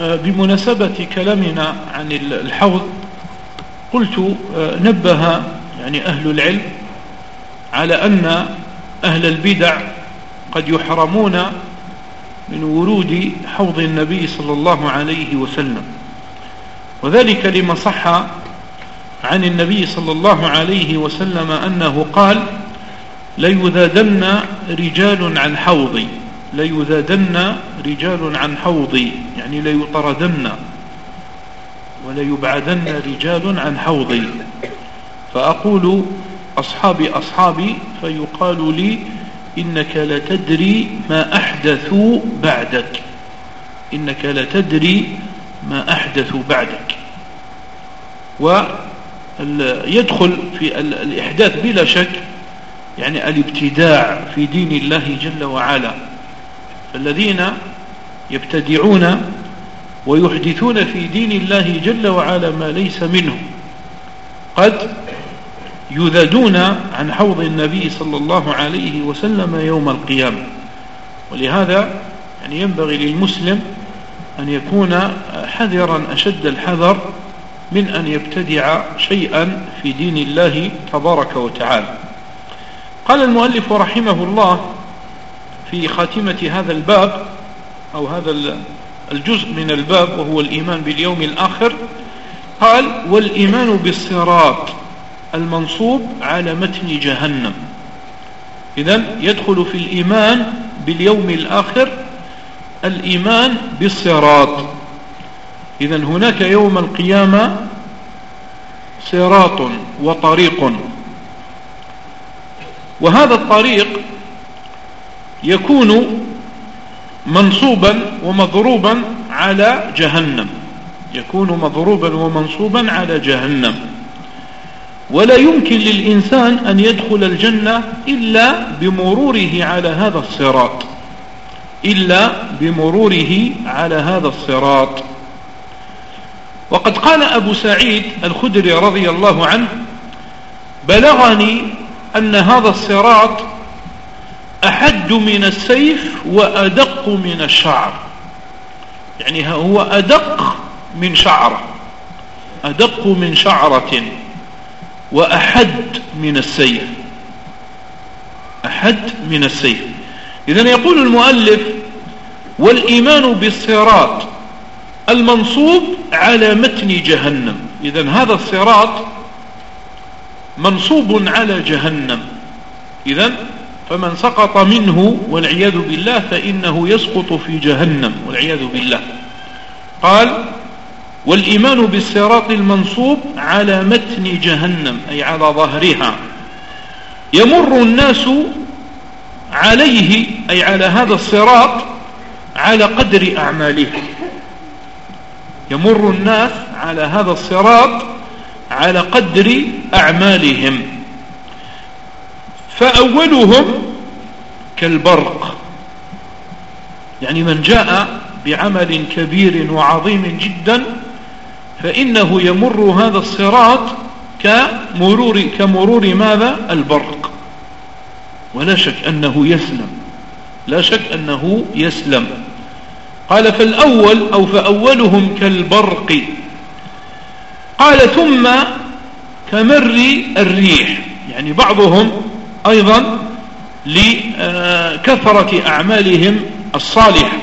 آه، بمناسبة كلامنا عن الحوض قلت آه، نبه يعني أهل العلم على أن أهل البدع قد يحرمون من ورود حوض النبي صلى الله عليه وسلم. وذلك لما صح عن النبي صلى الله عليه وسلم أنه قال ليذادن رجال عن حوضي. ليذادن رجال عن حوضي يعني ليطردن وليبعدن رجال عن حوضي. فأقول أصحابي أصحابي فيقال لي إنك لتدري ما أحدثوا بعدك. إنك لتدري ما أحدثوا بعدك. ويدخل في الإحداث بلا شك يعني الابتداع في دين الله جل وعلا. فالذين يبتدعون ويحدثون في دين الله جل وعلا ما ليس منه. قد يذدون عن حوض النبي صلى الله عليه وسلم يوم القيامة. ولهذا يعني ينبغي للمسلم أن يكون حذرا أشد الحذر من أن يبتدع شيئا في دين الله تبارك وتعالى. قال المؤلف رحمه الله في خاتمة هذا الباب أو هذا الجزء من الباب وهو الإيمان باليوم الآخر قال والإيمان بالصراط المنصوب على متن جهنم. إذا يدخل في الإيمان باليوم الآخر الإيمان بالصراط. إذا هناك يوم القيامة صراط وطريق. وهذا الطريق يكون منصوبا ومضروبا على جهنم. يكون مضروبا ومنصوبا على جهنم. ولا يمكن للإنسان أن يدخل الجنة إلا بمروره على هذا الصراط. إلا بمروره على هذا الصراط. وقد قال أبو سعيد الخدري رضي الله عنه بلغني أن هذا الصراط أحد من السيف وأدق من الشعر. يعني هو أدق من شعرة. أدق من شعرة وأحد من السيف. أحد من السيف. إذن يقول المؤلف والإيمان بالصراط المنصوب على متن جهنم. إذن هذا الصراط منصوب على جهنم. إذن فمن سقط منه والعياذ بالله فإنه يسقط في جهنم والعياذ بالله. قال والإيمان بالصراط المنصوب على متن جهنم أي على ظهرها. يمر الناس عليه أي على هذا الصراط على قدر أعمالهم يمر الناس على هذا الصراط على قدر أعمالهم. فأولهم كالبرق. يعني من جاء بعمل كبير وعظيم جدا فإنه يمر هذا الصراط كمرور, كمرور ماذا؟ البرق. ولا شك أنه يسلم. لا شك أنه يسلم. قال فالأول أو فأولهم كالبرق. قال ثم كمر الريح. يعني بعضهم أيضا لكثرة أعمالهم الصالحة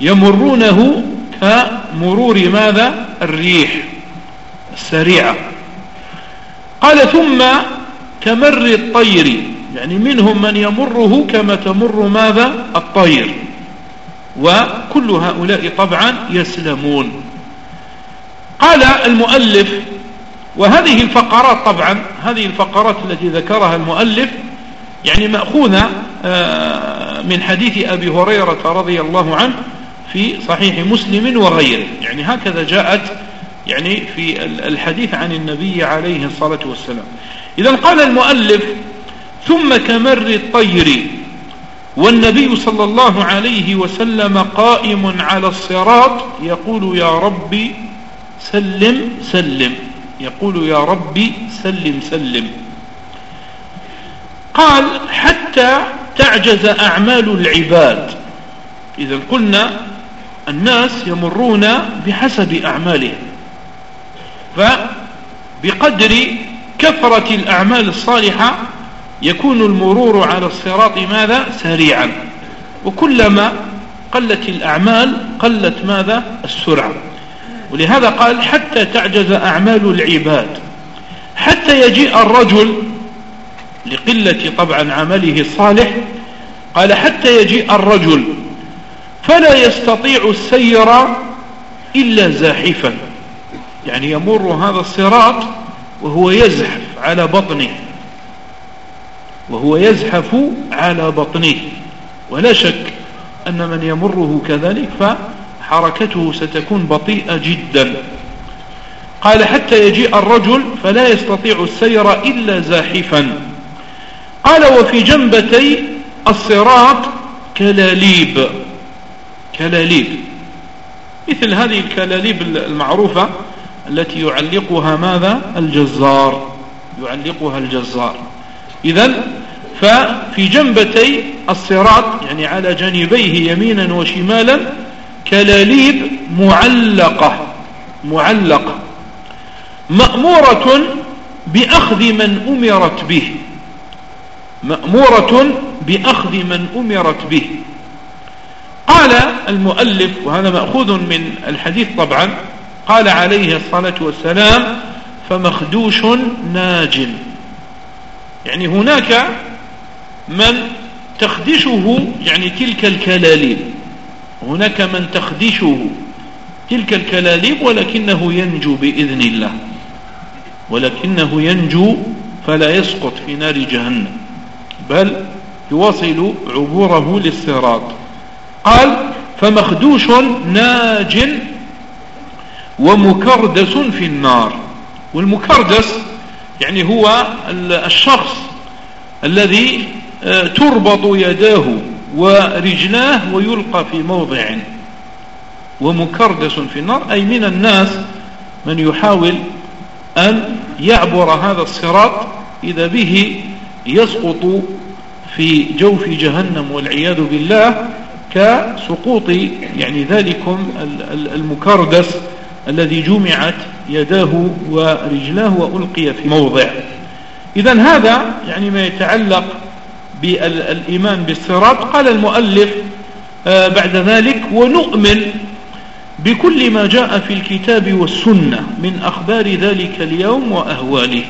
يمرونه كمرور ماذا؟ الريح السريعة. قال ثم كمر الطير. يعني منهم من يمره كما تمر ماذا؟ الطير. وكل هؤلاء طبعا يسلمون. قال المؤلف وهذه الفقرات طبعا هذه الفقرات التي ذكرها المؤلف يعني مأخوذة آه، من حديث أبي هريرة رضي الله عنه في صحيح مسلم وغيره. يعني هكذا جاءت يعني في الحديث عن النبي عليه الصلاة والسلام. إذا قال المؤلف ثم كمر الطير والنبي صلى الله عليه وسلم قائم على الصراط يقول يا ربي سلم سلم. يقول يا ربي سلم سلم. قال حتى تعجز أعمال العباد. إذا قلنا الناس يمرون بحسب أعمالهم. فبقدر كثرة الأعمال الصالحة يكون المرور على الصراط ماذا؟ سريعا. وكلما قلت الأعمال قلت ماذا؟ السرعة. ولهذا قال حتى تعجز أعمال العباد حتى يجيء الرجل لقلة طبعا عمله الصالح قال حتى يجيء الرجل فلا يستطيع السير إلا زاحفا يعني يمر هذا الصراط وهو يزحف على بطنه وهو يزحف على بطنه ولا شك أن من يمره كذلك فحركته ستكون بطيئة جدا. قال حتى يجيء الرجل فلا يستطيع السير إلا زاحفا. قال وفي جنبتي الصراط كلاليب. كلاليب. مثل هذه الكلاليب المعروفة التي يعلقها ماذا؟ الجزار. يعلقها الجزار. إذا ففي جنبتي الصراط يعني على جانبيه يمينا وشمالا كلاليب معلقة معلقة مأمورة بأخذ من أمرت به مأمورة بأخذ من أمرت به. قال المؤلف وهذا مأخوذ من الحديث طبعا قال عليه الصلاة والسلام فمخدوش ناج. يعني هناك من تخدشه يعني تلك الكلاليب. هناك من تخدشه تلك الكلاليب ولكنه ينجو بإذن الله. ولكنه ينجو فلا يسقط في نار جهنم. بل يواصل عبوره للصراط. قال فمخدوش ناج ومكردس في النار. والمكردس يعني هو الشخص الذي آه، تربط يداه ورجلاه ويلقى في موضع ومكردس في النار أي من الناس من يحاول أن يعبر هذا الصراط إذا به يسقط في جوف جهنم والعياذ بالله كسقوط يعني ذلكم المكردس الذي جمعت يداه ورجلاه وألقي في موضع. إذا هذا يعني ما يتعلق بالإيمان بالصراط قال المؤلف آه، بعد ذلك ونؤمن بكل ما جاء في الكتاب والسنة من أخبار ذلك اليوم وأهواله.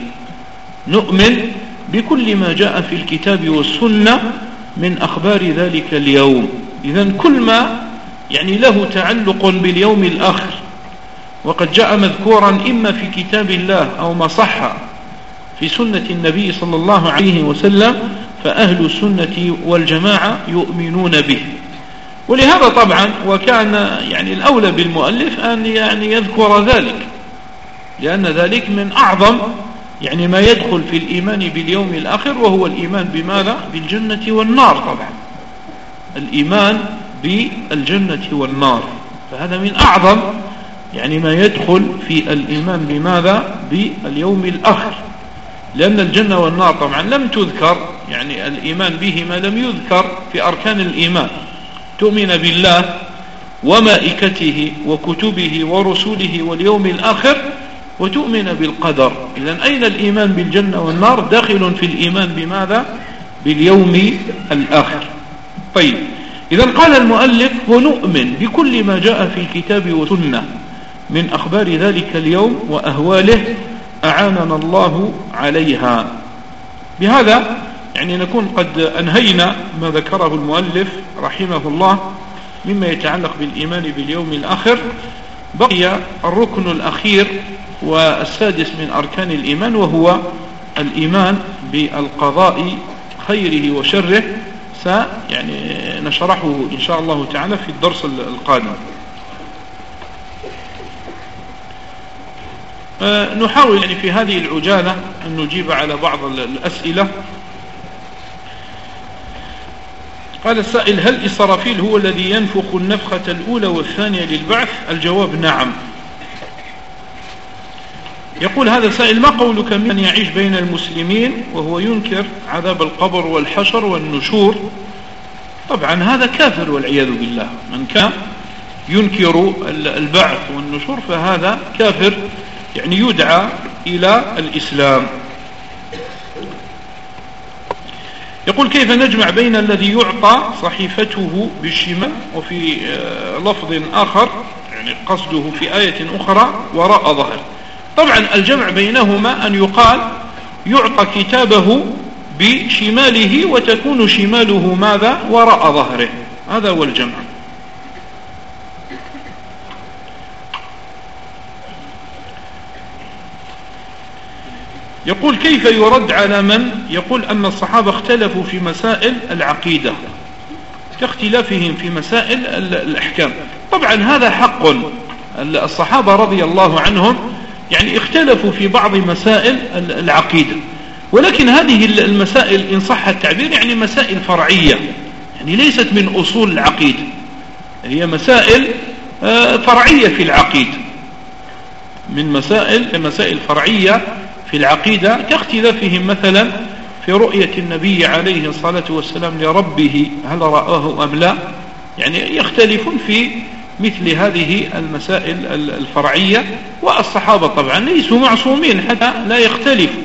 نؤمن بكل ما جاء في الكتاب والسنة من أخبار ذلك اليوم. إذا كل ما يعني له تعلق باليوم الآخر. وقد جاء مذكورا إما في كتاب الله أو ما صح في سنة النبي صلى الله عليه وسلم فأهل السنة والجماعة يؤمنون به. ولهذا طبعا وكان يعني الأولى بالمؤلف أن يعني يذكر ذلك لأن ذلك من أعظم يعني ما يدخل في الإيمان باليوم الآخر وهو الإيمان بماذا؟ بالجنة والنار طبعا. الإيمان بالجنة والنار. فهذا من أعظم يعني ما يدخل في الإيمان بماذا؟ باليوم الآخر. لأن الجنة والنار طبعا لم تذكر يعني الإيمان بهما لم يذكر في أركان الإيمان. تؤمن بالله ومائكته وكتبه ورسوله واليوم الآخر وتؤمن بالقدر. إذا أين الإيمان بالجنة والنار؟ داخل في الإيمان بماذا؟ باليوم الآخر. طيب إذا قال المؤلف ونؤمن بكل ما جاء في الكتاب والسنة من أخبار ذلك اليوم وأهواله أعاننا الله عليها. بهذا يعني نكون قد أنهينا ما ذكره المؤلف رحمه الله مما يتعلق بالإيمان باليوم الآخر. بقي الركن الأخير والسادس من أركان الإيمان وهو الإيمان بالقضاء خيره وشره. سيعني نشرحه إن شاء الله تعالى في الدرس القادم. آه، نحاول يعني في هذه العجالة أن نجيب على بعض الأسئلة. قال السائل هل إسرافيل هو الذي ينفخ النفخة الأولى والثانية للبعث؟ الجواب نعم. يقول هذا السائل ما قولك من يعيش بين المسلمين وهو ينكر عذاب القبر والحشر والنشور؟ طبعا هذا كافر والعياذ بالله. من كان ينكر البعث والنشور فهذا كافر يعني يدعى إلى الإسلام. يقول كيف نجمع بين الذي يعطى صحيفته بالشمال وفي آه، لفظ آخر يعني قصده في آية أخرى وراء ظهر. طبعا الجمع بينهما أن يقال يعطى كتابه بشماله وتكون شماله ماذا؟ وراء ظهره. هذا هو الجمع. يقول كيف يرد على من يقول أن الصحابة اختلفوا في مسائل العقيدة؟ كاختلافهم في مسائل الأحكام. طبعا هذا حق. الصحابة رضي الله عنهم يعني اختلفوا في بعض مسائل العقيدة. ولكن هذه المسائل إن صح التعبير يعني مسائل فرعية. يعني ليست من أصول العقيدة. هي مسائل آه، فرعية في العقيدة. من مسائل مسائل فرعية في العقيدة كاختلافهم مثلا في رؤية النبي عليه الصلاة والسلام لربه هل رآه أم لا؟ يعني يختلفون في مثل هذه المسائل الفرعية والصحابة طبعا ليسوا معصومين حتى لا يختلفوا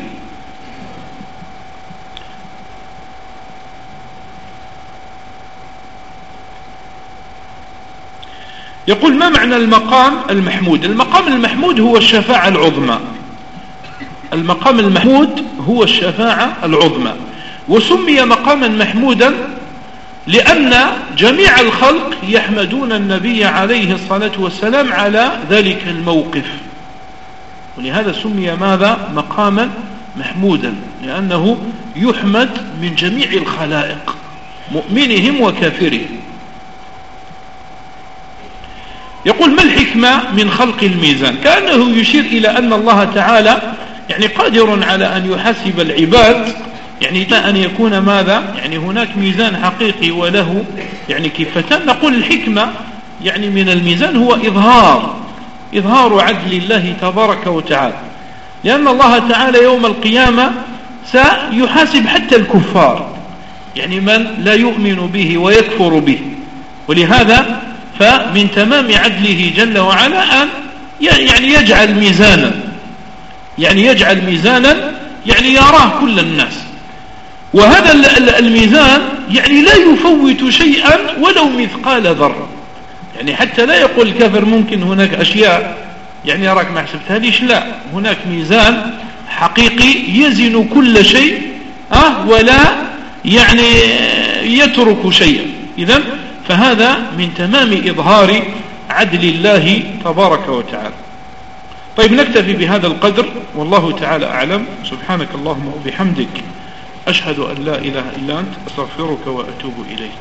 يقول ما معنى المقام المحمود؟ المقام المحمود هو الشفاعة العظمى. المقام المحمود هو الشفاعة العظمى وسمي مقاما محمودا لأن جميع الخلق يحمدون النبي عليه الصلاة والسلام على ذلك الموقف. ولهذا سمي ماذا؟ مقاما محمودا لأنه يحمد من جميع الخلائق مؤمنهم وكافرهم. يقول ما الحكمة من خلق الميزان؟ كأنه يشير إلى أن الله تعالى يعني قادر على أن يحاسب العباد يعني لا أن يكون ماذا؟ يعني هناك ميزان حقيقي وله يعني كفتان نقول الحكمة يعني من الميزان هو إظهار إظهار عدل الله تبارك وتعالى. لأن الله تعالى يوم القيامة سيحاسب حتى الكفار. يعني من لا يؤمن به ويكفر به. ولهذا فمن تمام عدله جل وعلا أن يعني يجعل ميزانا. يعني يجعل ميزانا يعني يراه كل الناس. وهذا الميزان يعني لا يفوت شيئا ولو مثقال ذرة. يعني حتى لا يقول الكافر ممكن هناك أشياء يعني راك ما حسبتها ليش لا. هناك ميزان حقيقي يزن كل شيء أه ولا يعني يترك شيئا. إذا فهذا من تمام إظهار عدل الله تبارك وتعالى. طيب نكتفي بهذا القدر والله تعالى أعلم. سبحانك اللهم وبحمدك أشهد أن لا إله إلا أنت أستغفرك وأتوب إليك.